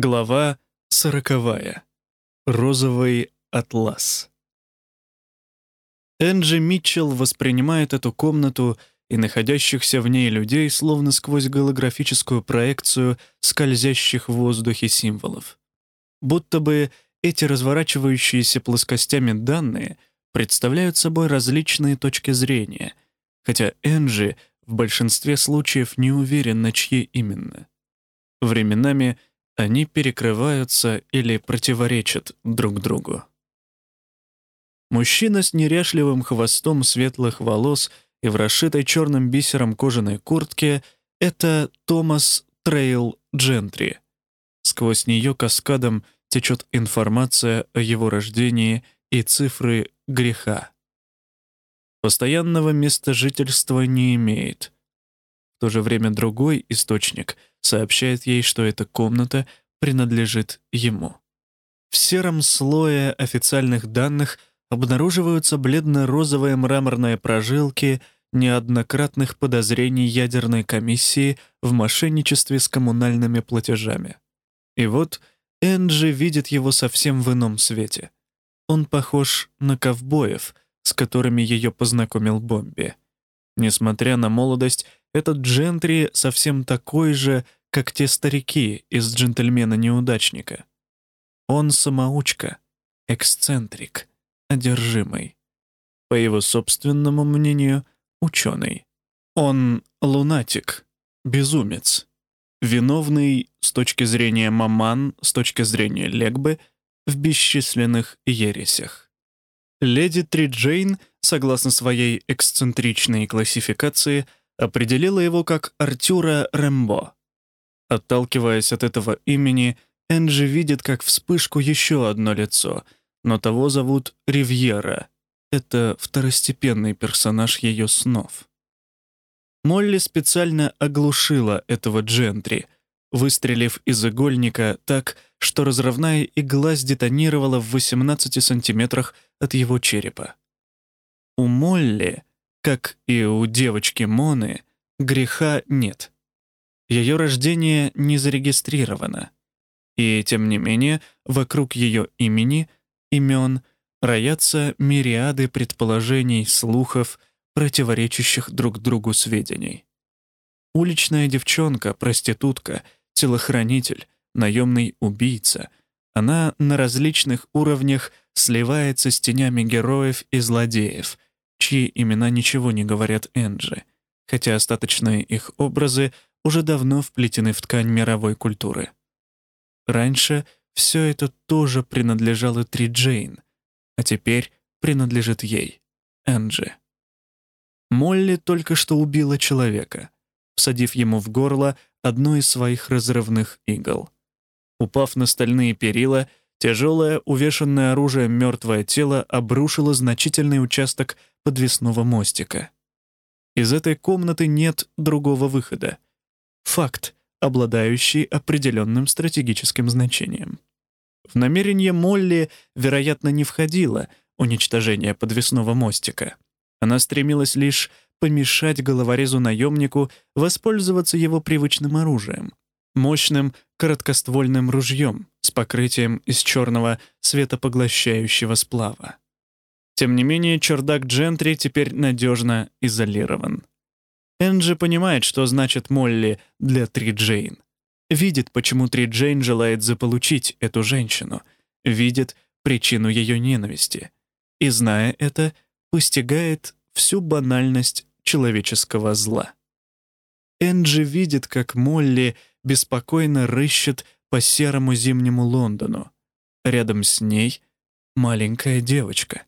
Глава сороковая. Розовый атлас. Энджи Митчелл воспринимает эту комнату и находящихся в ней людей словно сквозь голографическую проекцию скользящих в воздухе символов. Будто бы эти разворачивающиеся плоскостями данные представляют собой различные точки зрения, хотя Энджи в большинстве случаев не уверен, на чьи именно. Временами — они перекрываются или противоречат друг другу. Мужчина с неряшливым хвостом светлых волос и в расшитой черным бисером кожаной куртке — это Томас Трейл Джентри. Сквозь нее каскадом течет информация о его рождении и цифры греха. Постоянного места жительства не имеет. В то же время другой источник — сообщает ей, что эта комната принадлежит ему. В сером слое официальных данных обнаруживаются бледно-розовые мраморные прожилки неоднократных подозрений ядерной комиссии в мошенничестве с коммунальными платежами. И вот Энджи видит его совсем в ином свете. Он похож на ковбоев, с которыми ее познакомил Бомби. Несмотря на молодость, этот джентри совсем такой же, как те старики из «Джентльмена-неудачника». Он самоучка, эксцентрик, одержимый. По его собственному мнению, ученый. Он лунатик, безумец, виновный с точки зрения Маман, с точки зрения Легбы, в бесчисленных ересях. Леди Триджейн, согласно своей эксцентричной классификации, определила его как Артюра Рэмбо. Отталкиваясь от этого имени, Энджи видит как вспышку еще одно лицо, но того зовут Ривьера. Это второстепенный персонаж ее снов. Молли специально оглушила этого джентри, выстрелив из игольника так, что разрывная игла сдетонировала в 18 сантиметрах от его черепа. У Молли как и у девочки Моны, греха нет. Ее рождение не зарегистрировано. И, тем не менее, вокруг ее имени, имен, роятся мириады предположений, слухов, противоречащих друг другу сведений. Уличная девчонка, проститутка, телохранитель, наемный убийца. Она на различных уровнях сливается с тенями героев и злодеев — чьи имена ничего не говорят Энджи, хотя остаточные их образы уже давно вплетены в ткань мировой культуры. Раньше все это тоже принадлежало Три Джейн, а теперь принадлежит ей, Энджи. Молли только что убила человека, всадив ему в горло одну из своих разрывных игл. Упав на стальные перила, тяжелое, увешанное оружием мертвое тело обрушило значительный участок подвесного мостика. Из этой комнаты нет другого выхода. Факт, обладающий определенным стратегическим значением. В намерение Молли, вероятно, не входило уничтожение подвесного мостика. Она стремилась лишь помешать головорезу-наемнику воспользоваться его привычным оружием — мощным короткоствольным ружьем с покрытием из черного светопоглощающего сплава. Тем не менее, чердак Джентри теперь надежно изолирован. Энджи понимает, что значит Молли для Три Джейн. Видит, почему Три Джейн желает заполучить эту женщину. Видит причину ее ненависти. И, зная это, постигает всю банальность человеческого зла. Энджи видит, как Молли беспокойно рыщет по серому зимнему Лондону. Рядом с ней маленькая девочка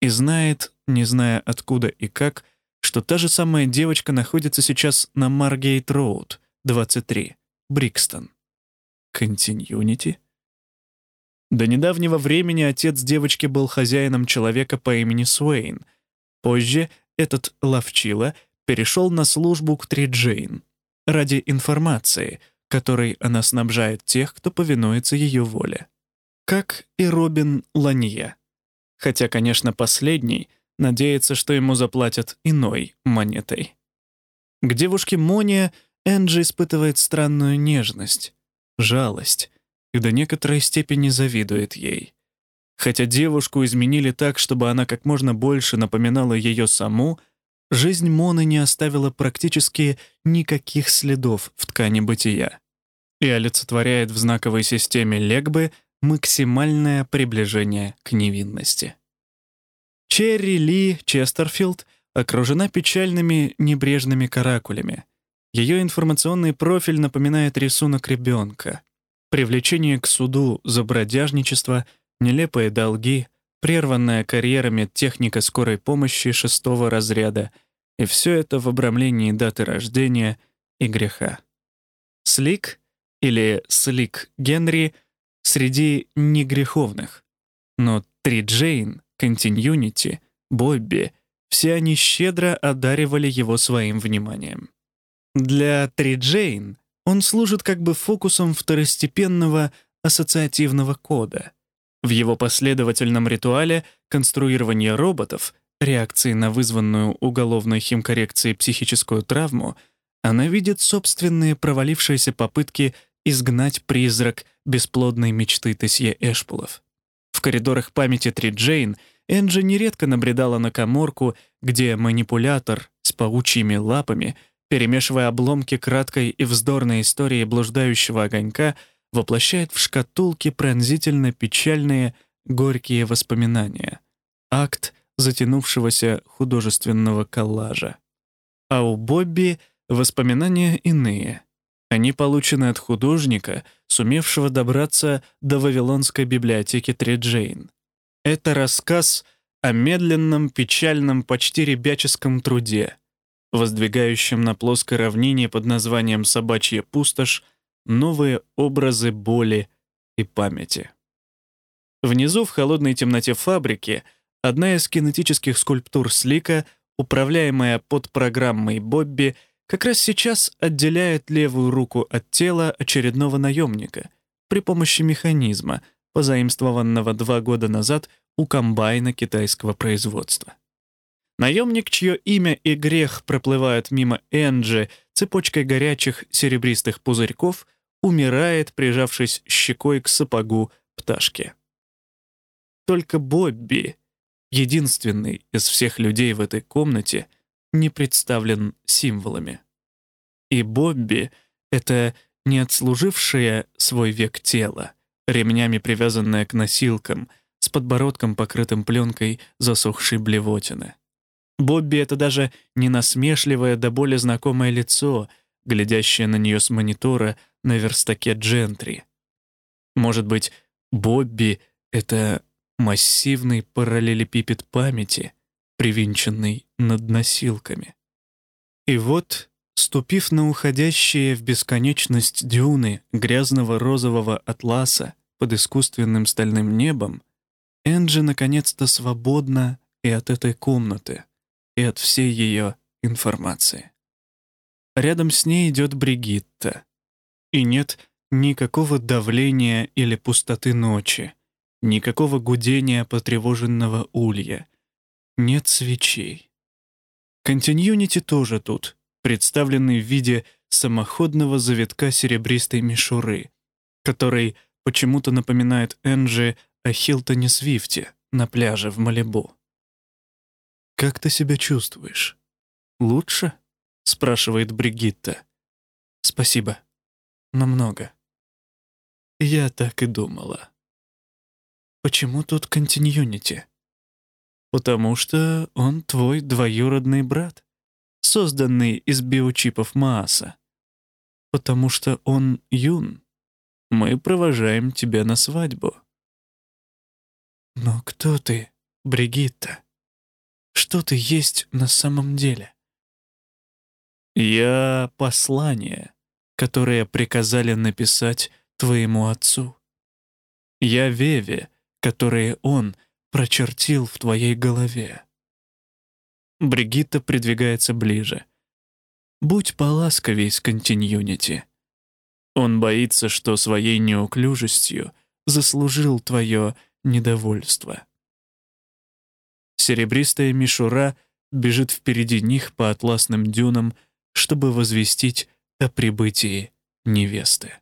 и знает, не зная откуда и как, что та же самая девочка находится сейчас на Маргейт-Роуд, 23, Брикстон. Континьюнити? До недавнего времени отец девочки был хозяином человека по имени Суэйн. Позже этот ловчила перешел на службу к Три Джейн ради информации, которой она снабжает тех, кто повинуется ее воле. Как и Робин Ланье хотя, конечно, последний надеется, что ему заплатят иной монетой. К девушке Моне Энджи испытывает странную нежность, жалость, и до некоторой степени завидует ей. Хотя девушку изменили так, чтобы она как можно больше напоминала ее саму, жизнь Моны не оставила практически никаких следов в ткани бытия и олицетворяет в знаковой системе Легбы максимальное приближение к невинности. Черри Ли Честерфилд окружена печальными небрежными каракулями. Ее информационный профиль напоминает рисунок ребенка. Привлечение к суду за бродяжничество, нелепые долги, прерванная карьера медтехника скорой помощи шестого разряда, и все это в обрамлении даты рождения и греха. Слик или Слик Генри среди негреховных, но Три Джейн, Континьюнити, Бобби — все они щедро одаривали его своим вниманием. Для Три Джейн он служит как бы фокусом второстепенного ассоциативного кода. В его последовательном ритуале конструирования роботов, реакции на вызванную уголовной химкоррекцией психическую травму, она видит собственные провалившиеся попытки изгнать призрак бесплодной мечты Тесье Эшпулов. В коридорах памяти Три Джейн Энджи нередко набредала на коморку, где манипулятор с паучьими лапами — перемешивая обломки краткой и вздорной истории блуждающего огонька, воплощает в шкатулке пронзительно печальные, горькие воспоминания. Акт затянувшегося художественного коллажа. А у Бобби воспоминания иные. Они получены от художника, сумевшего добраться до Вавилонской библиотеки Треджейн. Это рассказ о медленном, печальном, почти ребяческом труде — воздвигающим на плоской равнине под названием «Собачья пустошь» новые образы боли и памяти. Внизу, в холодной темноте фабрики, одна из кинетических скульптур Слика, управляемая под программой Бобби, как раз сейчас отделяет левую руку от тела очередного наемника при помощи механизма, позаимствованного два года назад у комбайна китайского производства. Наемник, чье имя и грех проплывают мимо Энджи цепочкой горячих серебристых пузырьков, умирает, прижавшись щекой к сапогу пташки. Только Бобби, единственный из всех людей в этой комнате, не представлен символами. И Бобби — это не отслужившее свой век тело, ремнями привязанное к носилкам, с подбородком, покрытым пленкой засохшей блевотины. Бобби — это даже не насмешливое до боли знакомое лицо, глядящее на нее с монитора на верстаке джентри. Может быть, Бобби — это массивный параллелепипед памяти, привинченный над носилками. И вот, ступив на уходящие в бесконечность дюны грязного розового атласа под искусственным стальным небом, Энджи наконец-то свободна и от этой комнаты и от всей ее информации. Рядом с ней идет Бригитта. И нет никакого давления или пустоты ночи, никакого гудения потревоженного улья, нет свечей. Континьюнити тоже тут, представленный в виде самоходного завитка серебристой мишуры, который почему-то напоминает Энджи о Хилтоне Свифте на пляже в Малибу. «Как ты себя чувствуешь? Лучше?» — спрашивает Бригитта. «Спасибо. Намного». Я так и думала. «Почему тут континьюнити?» «Потому что он твой двоюродный брат, созданный из биочипов Мааса. Потому что он юн. Мы провожаем тебя на свадьбу». «Но кто ты, Бригитта?» Что ты есть на самом деле? Я послание, которое приказали написать твоему отцу. Я Веве, которое он прочертил в твоей голове. Бригитта придвигается ближе. Будь поласковей с континьюнити. Он боится, что своей неуклюжестью заслужил твое недовольство. Серебристая мишура бежит впереди них по атласным дюнам, чтобы возвестить о прибытии невесты.